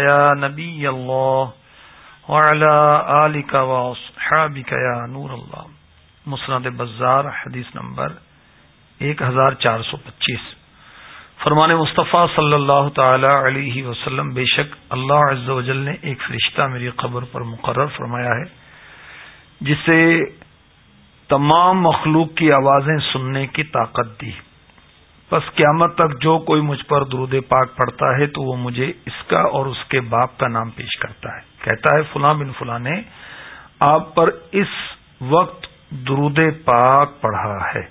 یا نبی اللہ وعلى آلك وصحابك یا نور اللہ مسند بزار، حدیث نمبر ایک ہزار چار سو پچیس. فرمان مصطفیٰ صلی اللہ تعالی علیہ وسلم، بے شک اللہ عز و جل نے ایک فرشتہ میری قبر پر مقرر فرمایا ہے، جسے تمام مخلوق کی آوازیں سننے کی طاقت دی۔ بس قیامت تک جو کوئی مجھ پر درود پاک پڑتا ہے تو وہ مجھے اس کا اور اس کے باپ کا نام پیش کرتا ہے۔ کہتا ہے، فلاں بن فلاں نے آپ پر اس وقت درود پاک پڑھا ہے۔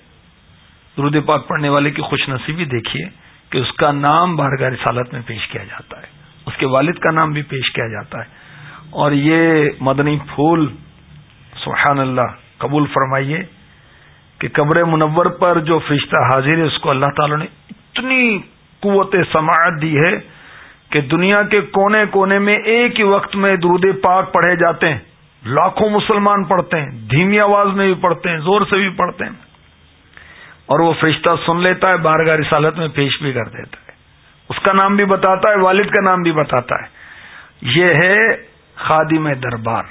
درود پاک پڑھنے والے کی خوش نصیبی دیکھیے کہ اس کا نام بارگاہ رسالت میں پیش کیا جاتا ہے۔ اس کے والد کا نام بھی پیش کیا جاتا ہے۔ اور یہ مدنی پھول، سبحان اللہ، قبول فرمائیے۔ کہ قبر منور پر جو فرشتہ حاضر ہے، اس کو اللہ تعالی نے اتنی قوت سماعت دی ہے کہ دنیا کے کونے کونے میں ایک ہی وقت میں درود پاک پڑھے جاتے ہیں۔ لاکھوں مسلمان پڑھتے ہیں، دھیمی آواز میں بھی پڑھتے ہیں، زور سے بھی پڑھتے ہیں۔ اور وہ فرشتہ سن لیتا ہے، بارگاہ رسالت میں پیش بھی کر دیتا ہے۔ اس کا نام بھی بتاتا ہے، والد کا نام بھی بتاتا ہے۔ یہ ہے خادم دربار۔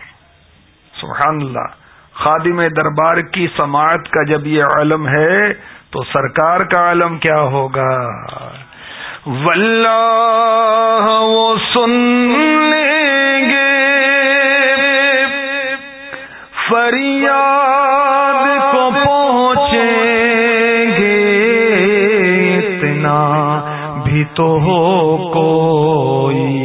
سبحان اللہ۔ خادم دربار کی سماعت کا جب یہ علم ہے تو سرکار کا علم کیا ہوگا؟ واللہ وہ سن گے۔ فریاد کو پہنچیں گے۔ اتنا بھی تو ہو کوئی۔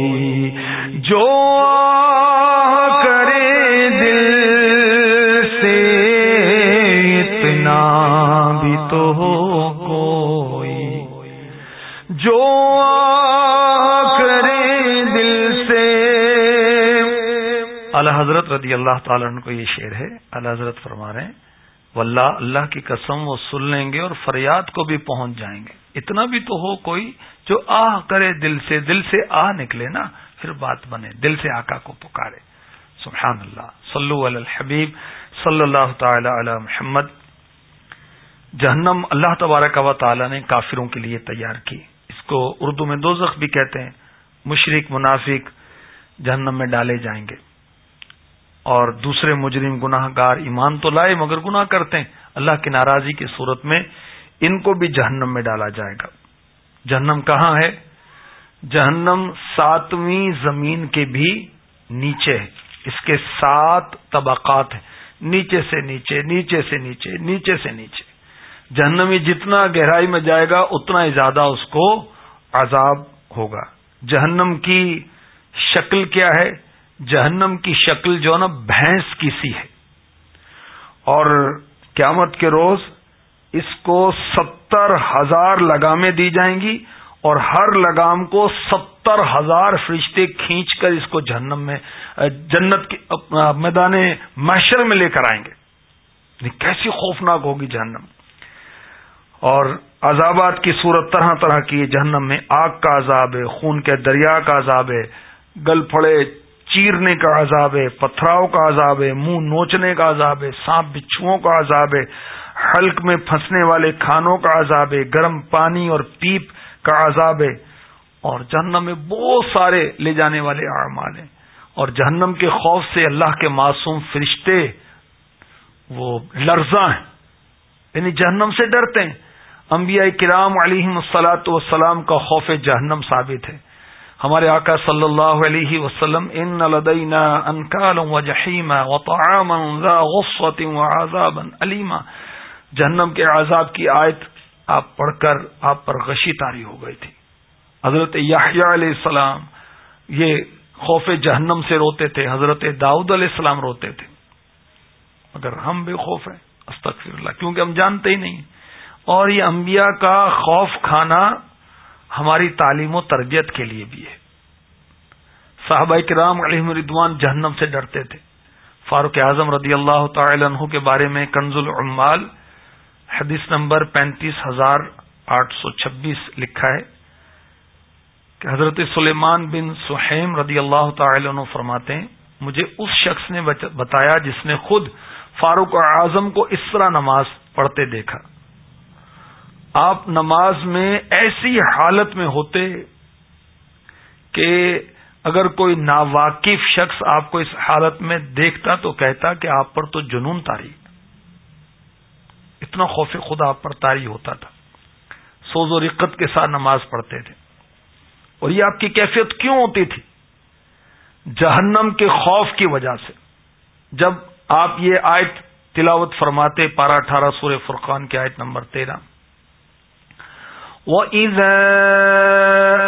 حضرت رضی اللہ تعالیٰ عنہ کو یہ شعر ہے اللہ حضرت فرما رہے ہیں، واللہ اللہ کی قسم وہ سن لیں گے اور فریاد کو بھی پہنچ جائیں گے۔ اتنا بھی تو ہو کوئی جو آہ کرے دل سے دل سے آہ نکلے نا، پھر بات بنے، دل سے آقا کو پکارے۔ سبحان اللہ صلو علی الحبیب، صلی اللہ تعالی علی محمد۔ جہنم اللہ تبارک و تعالی نے کافروں کے لیے تیار کی۔ اس کو اردو میں دو بھی کہتے ہیں، مشرق، منافق جہنم میں ڈالے جائیں گے۔ اور دوسرے مجرم گناہ گار ایمان تو لائے مگر گناہ کرتے ہیں۔ اللہ کی ناراضی کی صورت میں ان کو بھی جہنم میں ڈالا جائے گا۔ جہنم کہاں ہے؟ جہنم ساتویں زمین کے بھی نیچے ہے۔ اس کے سات طبقات ہیں۔ نیچے سے نیچے نیچے سے نیچے نیچے سے نیچے۔ جہنمی جتنا گہرائی میں جائے گا، اتنا ہی زیادہ اس کو عذاب ہوگا۔ جہنم کی شکل کیا ہے؟ جہنم کی شکل جو نا بھینس کی سی ہے۔ اور قیامت کے روز اس کو ستر ہزار لگامیں دی جائیں گی اور ہر لگام کو ستر ہزار فرشتے کھینچ کر اس کو جہنم میں، جنت کے، میدان محشر میں لے کر آئیں گے۔ کیسی خوفناک ہوگی جہنم۔ اور عذابات کی صورت طرح طرح کی جہنم میں۔ آگ کا عذاب ہے، خون کے دریا کا عذاب ہے، گل پھڑے چیرنے کا عذاب ہے پتھراؤ کا عذاب ہے، منہ نوچنے کا عذاب ہے، سانپ بچھوؤں کا عذاب ہے، حلق میں پھنسنے والے کھانوں کا عذاب ہے، گرم پانی اور پیپ کا عذاب ہے، اور جہنم میں بہت سارے لے جانے والے اعمال ہیں۔ اور جہنم کے خوف سے اللہ کے معصوم فرشتے وہ لرزاں ہیں۔ یعنی جہنم سے ڈرتے ہیں۔ انبیاء کرام علیہ السلاۃ وسلام کا خوف جہنم ثابت ہے۔ ہمارے آقا صلی اللہ علیہ وسلم ان لدینا انکال و جہیم و طعاما ذا غصت و عذابا علیما جہنم کے عذاب کی آیت آپ پڑھ کر آپ پر غشی تاری ہو گئی تھی۔ حضرت یحییٰ علیہ السلام یہ خوف جہنم سے روتے تھے، حضرت داؤد علیہ السلام روتے تھے۔ مگر ہم بے خوف ہیں، استغفر اللہ، کیونکہ ہم جانتے ہی نہیں۔ اور یہ انبیاء کا خوف کھانا ہماری تعلیم و تربیت کے لیے بھی ہے۔ صحابہ کرام علیہ مردوان جہنم سے ڈرتے تھے۔ فاروق اعظم رضی اللہ تعالی عنہ کے بارے میں کنز العمال حدیث نمبر پینتیس ہزار آٹھ سو چھبیس لکھا ہے کہ حضرت سلیمان بن سہیم رضی اللہ تعالی عنہ فرماتے ہیں، مجھے اس شخص نے بتایا جس نے خود فاروق اعظم کو اس طرح نماز پڑھتے دیکھا۔ آپ نماز میں ایسی حالت میں ہوتے کہ اگر کوئی ناواقف شخص آپ کو اس حالت میں دیکھتا تو کہتا کہ آپ پر تو جنون تاری۔ اتنا خوف خدا آپ پر تاری ہوتا تھا۔ سوز و رقت کے ساتھ نماز پڑھتے تھے۔ اور یہ آپ کی کیفیت کیوں ہوتی تھی؟ جہنم کے خوف کی وجہ سے۔ جب آپ یہ آیت تلاوت فرماتے پارا اٹھارہ سور فرقان کی آیت نمبر تیرہ۔ وَإِذَا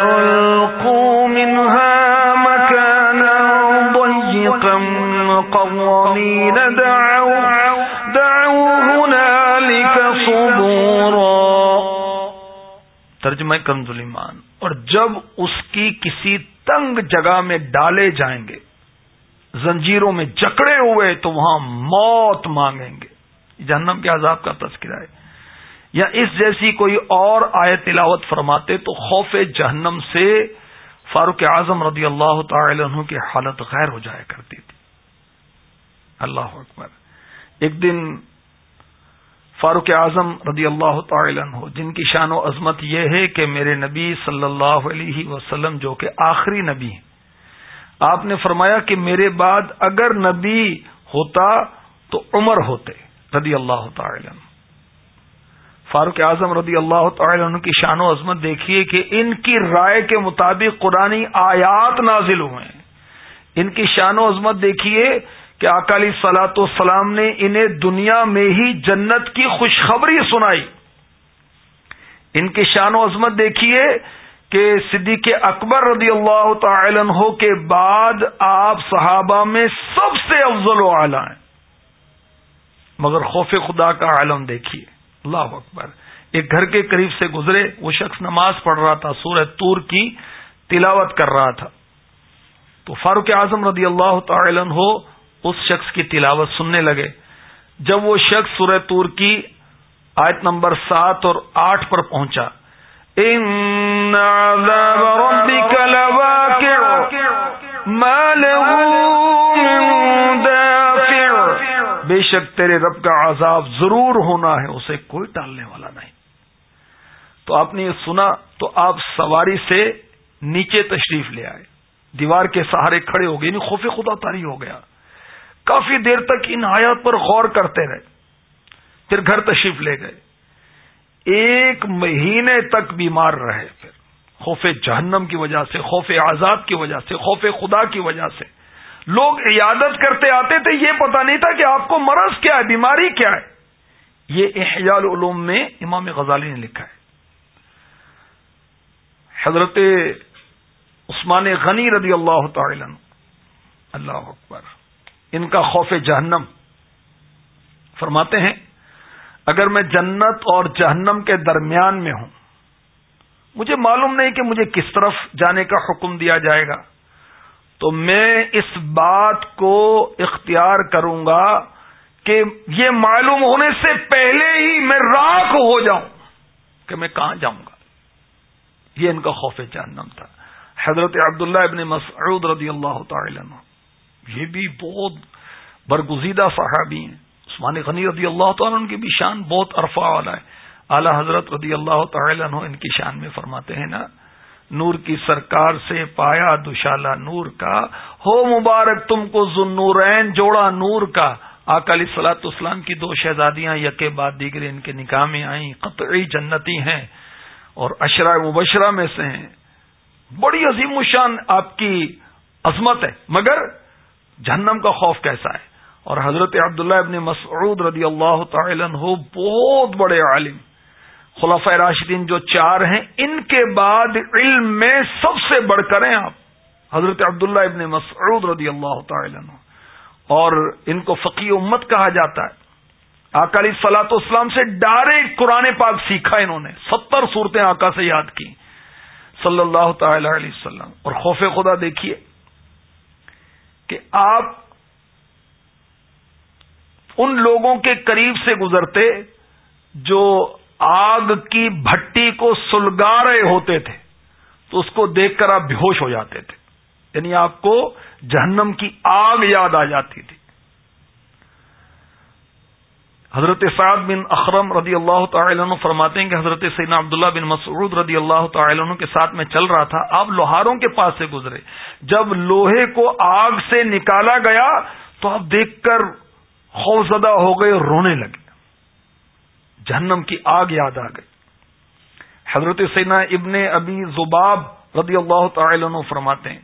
أُلْقُوا مِنْهَا مَكَانًا ضَيِّقًا مُقَرَّنِينَ دَعَوْا دَعَوْا هُنَالِكَ صُبُورًا۔ ترجمہ کنز ایمان اور جب اس کی کسی تنگ جگہ میں ڈالے جائیں گے، زنجیروں میں جکڑے ہوئے، تو وہاں موت مانگیں گے۔ جہنم کے عذاب کا تذکرہ ہے۔ یا اس جیسی کوئی اور آئے تلاوت فرماتے تو خوف جہنم سے فاروق اعظم رضی اللہ تعالی عنہ کی حالت غیر ہو جایا کرتی تھی۔ اللہ اکبر۔ ایک دن فاروق اعظم رضی اللہ تعالی عنہ، جن کی شان و عظمت یہ ہے کہ میرے نبی صلی اللہ علیہ وسلم جو کہ آخری نبی ہیں، آپ نے فرمایا کہ میرے بعد اگر نبی ہوتا تو عمر ہوتے، رضی اللہ تعالی عنہ۔ فاروق اعظم رضی اللہ تعالی عنہ کی شان و عظمت دیکھیے کہ ان کی رائے کے مطابق قرآن آیات نازل ہوئے ہیں۔ ان کی شان و عظمت دیکھیے کہ اکالی سلاط والسلام نے انہیں دنیا میں ہی جنت کی خوشخبری سنائی۔ ان کی شان و عظمت دیکھیے کہ صدیق اکبر رضی اللہ تعالی عنہ کے بعد آپ صحابہ میں سب سے افضل و اعلی ہیں۔ مگر خوف خدا کا عالم دیکھیے۔ اللہ اکبر۔ ایک گھر کے قریب سے گزرے، وہ شخص نماز پڑھ رہا تھا، سورہ تور کی تلاوت کر رہا تھا۔ تو فاروق اعظم رضی اللہ تعالی عنہ اس شخص کی تلاوت سننے لگے۔ جب وہ شخص سورہ تور کی آیت نمبر سات اور آٹھ پر پہنچا۔ ان عذاب ربك لواقع، ما له بے شک تیرے رب کا عذاب ضرور ہونا ہے، اسے کوئی ٹالنے والا نہیں۔ تو آپ نے یہ سنا، تو آپ سواری سے نیچے تشریف لے آئے۔ دیوار کے سہارے کھڑے ہو گئے یعنی خوف خدا تاری ہو گیا۔ کافی دیر تک ان حیات پر غور کرتے رہے۔ پھر گھر تشریف لے گئے۔ ایک مہینے تک بیمار رہے پھر۔ خوف جہنم کی وجہ سے، خوف آزاد کی وجہ سے، خوف خدا کی وجہ سے۔ لوگ عیادت کرتے آتے تھے، یہ پتا نہیں تھا کہ آپ کو مرض کیا ہے، بیماری کیا ہے۔ یہ احیال علوم میں امام غزالی نے لکھا ہے۔ حضرت عثمان غنی رضی اللہ تعالی اللہ اکبر، ان کا خوف جہنم۔ فرماتے ہیں، اگر میں جنت اور جہنم کے درمیان میں ہوں، مجھے معلوم نہیں کہ مجھے کس طرف جانے کا حکم دیا جائے گا۔ تو میں اس بات کو اختیار کروں گا کہ یہ معلوم ہونے سے پہلے ہی میں راک ہو جاؤں کہ میں کہاں جاؤں گا۔ یہ ان کا خوف جہنم تھا۔ حضرت عبداللہ ابن مسعود رضی اللہ تعالی عنہ، یہ بھی بہت برگزیدہ صحابی ہیں۔ عثمان غنی رضی اللہ تعالیٰ ان کی بھی شان بہت عرفا والا ہے۔ اعلی حضرت رضی اللہ تعالیٰ عنہ ان کی شان میں فرماتے ہیں نا نور کی سرکار سے پایا دشالہ نور کا۔ ہو مبارک تم کو ذنورین جوڑا نور کا۔ اکالی سلاط اسلام کی دو شہزادیاں یکے بعد دیگر ان کے نکاح میں آئیں، قطعی جنتی ہیں اور اشرا مبشرہ میں سے ہیں۔ بڑی عظیم الشان آپ کی عظمت ہے، مگر جہنم کا خوف کیسا ہے؟ اور حضرت عبداللہ ابن مسعود رضی اللہ تعالی عنہ بہت بڑے عالم۔ خلاف راشدین جو چار ہیں، ان کے بعد علم میں سب سے بڑھ کر ہیں آپ۔ حضرت عبداللہ ابن مسعود رضی اللہ تعالی عنہ۔ اور ان کو فقی امت کہا جاتا ہے۔ اکالی سلاط اسلام سے ڈائریکٹ قرآن پاک سیکھا انہوں نے۔ ستر صورتیں آقا سے یاد کی۔ صلی اللہ تعالی علیہ وسلم۔ اور خوف خدا دیکھیے کہ آپ ان لوگوں کے قریب سے گزرتے جو آگ کی بھٹی کو سلگا رہے ہوتے تھے تو اس کو دیکھ کر آپ بےہوش ہو جاتے تھے۔ یعنی آپ کو جہنم کی آگ یاد آ جاتی تھی۔ حضرت سعد بن اخرم رضی اللہ تعالی عنہ فرماتے ہیں کہ حضرت سیدنا عبداللہ بن مسعود رضی اللہ تعالی عنہ کے ساتھ میں چل رہا تھا۔ آپ لوہاروں کے پاس سے گزرے۔ جب لوہے کو آگ سے نکالا گیا تو آپ دیکھ کر خوفزدہ ہو گئے، رونے لگے۔ جہنم کی آگ یاد آ گئی۔ حضرت سینا ابن ابی زباب رضی اللہ تعالی عنہ فرماتے ہیں،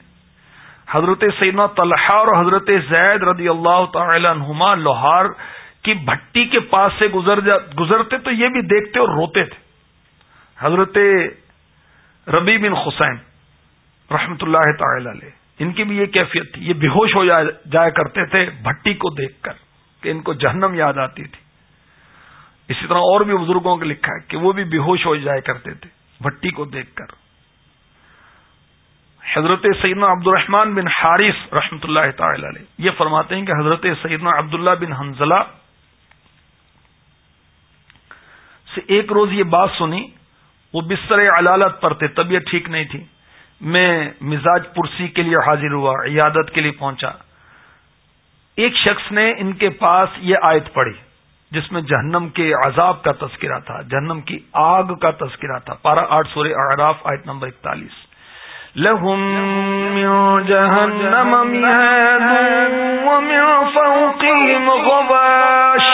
حضرت سینا طلحہ اور حضرت زید رضی اللہ تعالی عنہما لوہار کی بھٹی کے پاس سے گزر جا، گزرتے تو یہ بھی دیکھتے اور روتے تھے۔ حضرت ربی بن حسین رحمت اللہ تعالی علیہ، ان کی بھی یہ کیفیت تھی۔ یہ بے ہوش ہو جایا کرتے تھے بھٹی کو دیکھ کر کہ ان کو جہنم یاد آتی تھی۔ اسی طرح اور بھی بزرگوں کو لکھا ہے کہ وہ بھی بے ہوش ہو جایا کرتے تھے، بھٹی کو دیکھ کر۔ حضرت سیدنا عبد الرحمان بن حارث رحمۃ اللہ تعالی علیہ یہ فرماتے ہیں کہ حضرت سیدنا عبداللہ بن حنزلہ سے ایک روز یہ بات سنی، وہ بستر علالت پر تھے، طبیعت ٹھیک نہیں تھی۔ میں مزاج پرسی کے لیے حاضر ہوا، عیادت کے لیے پہنچا۔ ایک شخص نے ان کے پاس یہ آیت پڑھی۔ جس میں جہنم کے عذاب کا تذکرہ تھا، جہنم کی آگ کا تذکرہ تھا۔ پارہ آٹھ سورے اعراف، آیت نمبر اکتالیس۔ لهم من جهنم ومن فوقهم غباش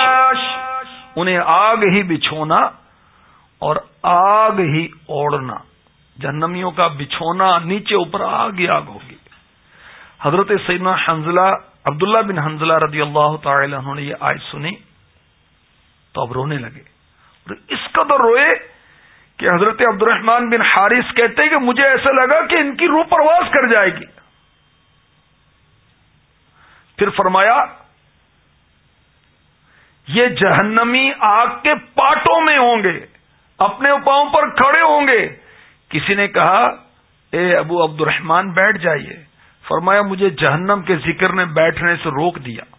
انہیں آگ ہی بچھونا اور آگ ہی اوڑنا جہنمیوں کا بچھونا نیچے اوپر آگ ہی آگ ہوگی۔ حضرت سیدنا حنزلہ عبداللہ بن حنزلہ رضی اللہ تعالی انہوں نے یہ آج سنی۔ تو اب رونے لگے۔ اور اس قدر روئے کہ حضرت عبد الرحمان بن حارث کہتے کہ مجھے ایسا لگا کہ ان کی روح پرواز کر جائے گی۔ پھر فرمایا، یہ جہنمی آگ کے پاٹوں میں ہوں گے، اپنے پاؤں پر کھڑے ہوں گے۔ کسی نے کہا، اے ابو عبد الرحمان بیٹھ جائیے۔ فرمایا، مجھے جہنم کے ذکر نے بیٹھنے سے روک دیا۔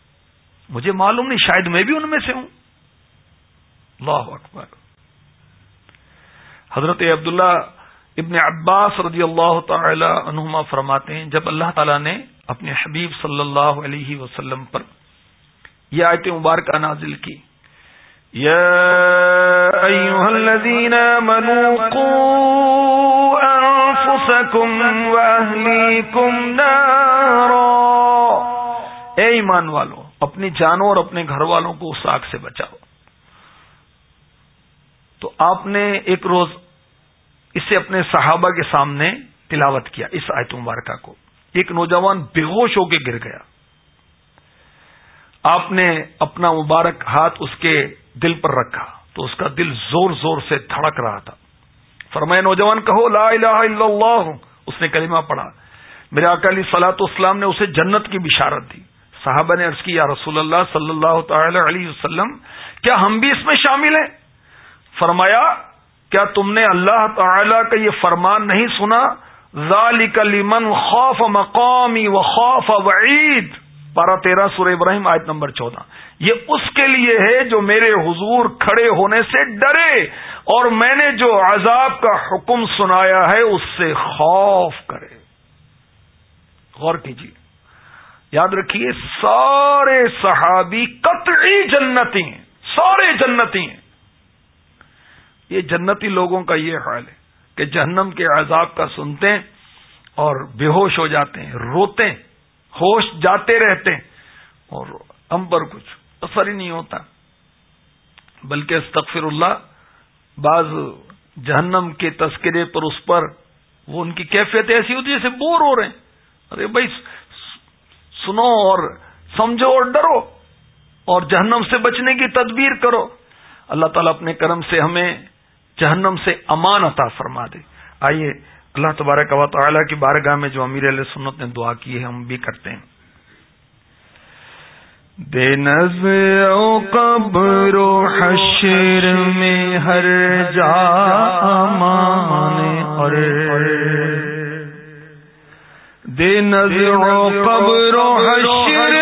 مجھے معلوم نہیں، شاید میں بھی ان میں سے ہوں۔ اللہ اکبر۔ حضرت عبداللہ ابن عباس رضی اللہ تعالی عنہما فرماتے ہیں، جب اللہ تعالی نے اپنے حبیب صلی اللہ علیہ وسلم پر یہ آیت مبارکہ نازل کی، یا ایوہ الذین آمنوا قو انفسکم و اہلیکم نارا۔ اے ایمان والو، اپنی جانوں اور اپنے گھر والوں کو اس آگ سے بچاؤ۔ تو آپ نے ایک روز اسے اپنے صحابہ کے سامنے تلاوت کیا اس آیت مبارکہ کو۔ ایک نوجوان بے ہوش ہو کے گر گیا۔ آپ نے اپنا مبارک ہاتھ اس کے دل پر رکھا تو اس کا دل زور زور سے دھڑک رہا تھا۔ فرمایا، نوجوان کہو، لا الہ الا اللہ۔ اس نے کلمہ پڑھا۔ میرے اکالی سلاط اسلام نے اسے جنت کی بشارت دی۔ صحابہ نے عرض کی یا رسول اللہ صلی اللہ تعالی علیہ وسلم، کیا ہم بھی اس میں شامل ہیں؟ فرمایا، کیا تم نے اللہ تعالی کا یہ فرمان نہیں سنا؟ ذالک لمن خوف مقامی و خوف وعید۔ بارہ تیرہ سور ابراہیم، آیت نمبر چودہ۔ یہ اس کے لیے ہے جو میرے حضور کھڑے ہونے سے ڈرے، اور میں نے جو عذاب کا حکم سنایا ہے، اس سے خوف کرے۔ غور کیجیے۔ یاد رکھیے، سارے صحابی قطعی جنتی ہیں، سارے جنتی ہیں۔ یہ جنتی لوگوں کا یہ حال ہے کہ جہنم کے عذاب کا سنتے ہیں اور بے ہوش ہو جاتے ہیں، روتے ہیں، ہوش جاتے رہتے ہیں اور ہم پر کچھ اثر ہی نہیں ہوتا۔ بلکہ استغفر اللہ، بعض جہنم کے تذکرے پر اس پر وہ ان کی کیفیت ایسی ہوتی ہے جیسے بور ہو رہے ہیں۔ ارے بھائی، سنو اور سمجھو اور ڈرو اور جہنم سے بچنے کی تدبیر کرو۔ اللہ تعالیٰ اپنے کرم سے ہمیں جہنم سے امان عطا فرما دے۔ آئیے، اللہ تبارک و تعالیٰ کی بارگاہ میں جو امیر علیہ سنت نے دعا کی ہے، ہم بھی کرتے ہیں۔ بے نظر قبر و حشر میں ہر جا اور دے نظر قبر و حشر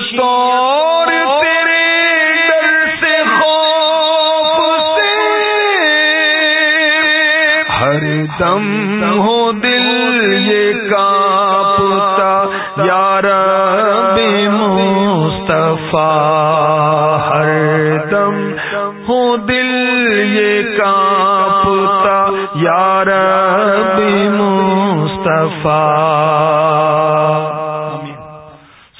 شطور تیرے در سے خوف سے ہر دم ہو دل یہ کاپتا یار بے مصطفیٰ ہر دم ہو دل یہ کاپتا یار بے مصطفیٰ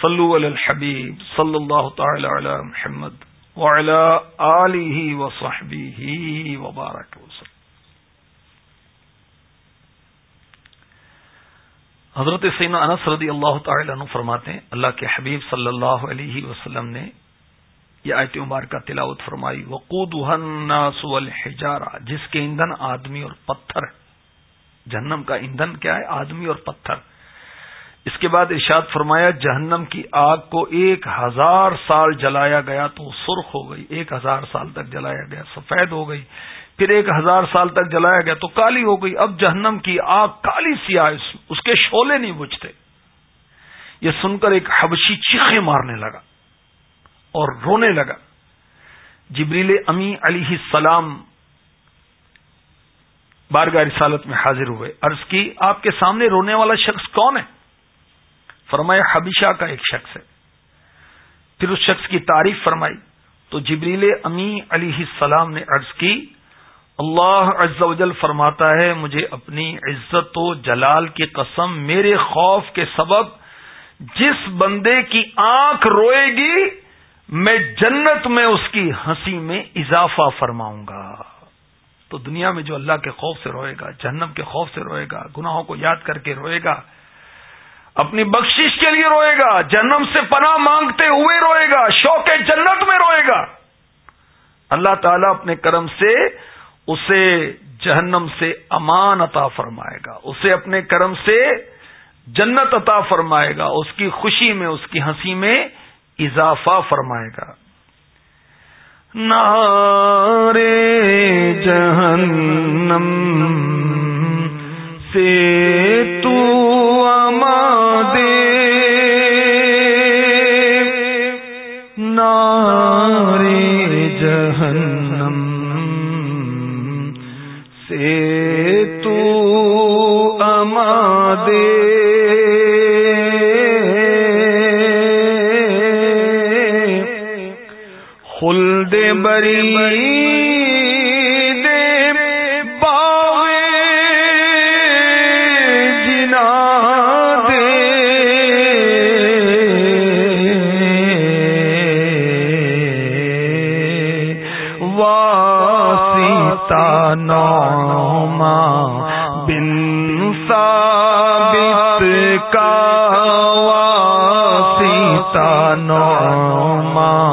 صلو علی الحبیب صلی اللہ تعالی علی محمد وعلی آلہ وصحبہ وبارک وسلم. حضرت سین انس رضی اللہ تعالی عنہ فرماتے ہیں، اللہ کے حبیب صلی اللہ علیہ وسلم نے یہ آیت مبارکہ تلاوت فرمائی وقود الناس والحجارہ، جس کے ایندھن آدمی اور پتھر، جہنم کا ایندھن کیا ہے؟ آدمی اور پتھر۔ اس کے بعد ارشاد فرمایا، جہنم کی آگ کو ایک ہزار سال جلایا گیا تو سرخ ہو گئی، ایک ہزار سال تک جلایا گیا، سفید ہو گئی، پھر ایک ہزار سال تک جلایا گیا تو کالی ہو گئی۔ اب جہنم کی آگ کالی سیاہ اس کے شولے نہیں بجھتے۔ یہ سن کر ایک حبشی چیخے مارنے لگا اور رونے لگا۔ جبریل امی علی السلام بارگاہ رسالت میں حاضر ہوئے۔ عرض کی، آپ کے سامنے رونے والا شخص کون ہے؟ فرمایا حبیشہ کا ایک شخص ہے۔ پھر اس شخص کی تعریف فرمائی۔ تو جبریل امی علی السلام نے عرض کی، اللہ عز و جل فرماتا ہے، مجھے اپنی عزت و جلال کی قسم میرے خوف کے سبب جس بندے کی آنکھ روئے گی، میں جنت میں اس کی ہنسی میں اضافہ فرماؤں گا۔ تو دنیا میں جو اللہ کے خوف سے روئے گا، جہنم کے خوف سے روئے گا، گناہوں کو یاد کر کے روئے گا اپنی بخشش کے لیے روئے گا جنم سے پناہ مانگتے ہوئے روئے گا، شوق جنت میں روئے گا۔ اللہ تعالیٰ اپنے کرم سے اسے جہنم سے امان عطا فرمائے گا۔ اسے اپنے کرم سے جنت عطا فرمائے گا۔ اس کی خوشی میں، اس کی ہنسی میں اضافہ فرمائے گا۔ نارے جہنم سے تو کا واسطہ نو ماں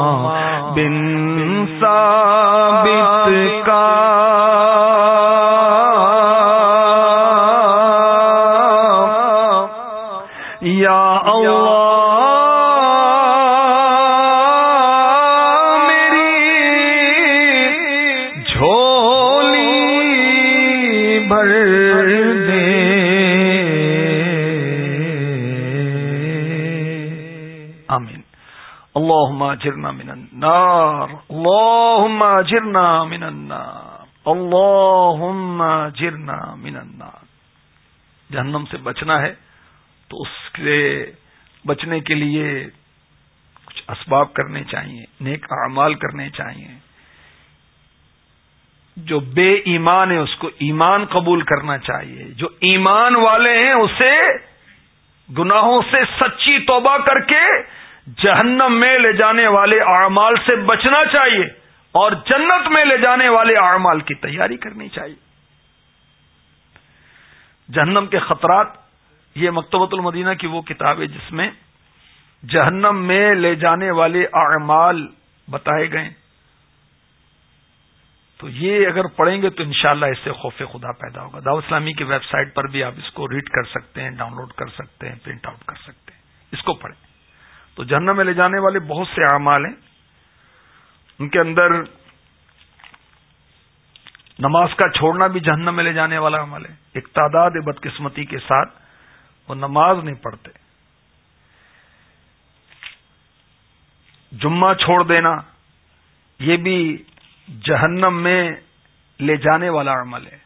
اجرنا من النار. اللهم اجرنا من النار. اللهم اجرنا من النار. جہنم سے بچنا ہے تو اس سے بچنے کے لیے کچھ اسباب کرنے چاہیے، نیک اعمال کرنے چاہیے۔ جو بے ایمان ہے اس کو ایمان قبول کرنا چاہیے۔ جو ایمان والے ہیں، اسے گناہوں سے سچی توبہ کر کے جہنم میں لے جانے والے اعمال سے بچنا چاہیے اور جنت میں لے جانے والے اعمال کی تیاری کرنی چاہیے۔ جہنم کے خطرات، یہ مکتبۃ المدینہ کی وہ کتاب ہے جس میں جہنم میں لے جانے والے اعمال بتائے گئے۔ تو یہ اگر پڑھیں گے تو انشاءاللہ اس سے خوف خدا پیدا ہوگا۔ دعوت اسلامی کی ویب سائٹ پر بھی آپ اس کو ریڈ کر سکتے ہیں، ڈاؤن لوڈ کر سکتے ہیں، پرنٹ آؤٹ کر سکتے ہیں۔ اس کو پڑھیں۔ تو جہنم میں لے جانے والے بہت سے اعمال ہیں۔ ان کے اندر نماز کا چھوڑنا بھی جہنم میں لے جانے والا عمل ہے۔ ایک تعداد بدقسمتی کے ساتھ وہ نماز نہیں پڑھتے۔ جمعہ چھوڑ دینا، یہ بھی جہنم میں لے جانے والا عمل ہے۔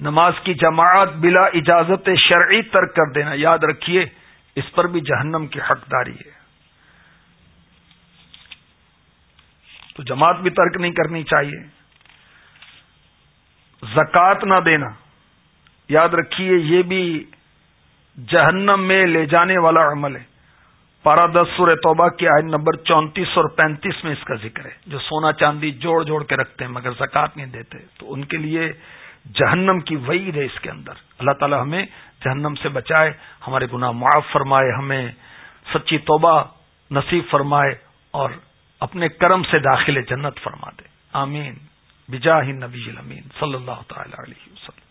نماز کی جماعت بلا اجازت شرعی ترک کر دینا، یاد رکھیے۔ اس پر بھی جہنم کی حقداری ہے۔ تو جماعت بھی ترک نہیں کرنی چاہیے۔ زکات نہ دینا۔ یاد رکھیے، یہ بھی جہنم میں لے جانے والا عمل ہے۔ پارا دس سور توبہ کی آئن نمبر چونتیس اور پینتیس میں اس کا ذکر ہے۔ جو سونا چاندی جوڑ جوڑ کے رکھتے ہیں مگر زکات نہیں دیتے۔ تو ان کے لیے جہنم کی وعید ہے اس کے اندر۔ اللہ تعالی ہمیں جہنم سے بچائے، ہمارے گناہ معاف فرمائے، ہمیں سچی توبہ نصیب فرمائے اور اپنے کرم سے داخل جنت فرما دے۔ آمین۔ بجاہ نبی الامین، صلی اللہ تعالی علیہ وسلم۔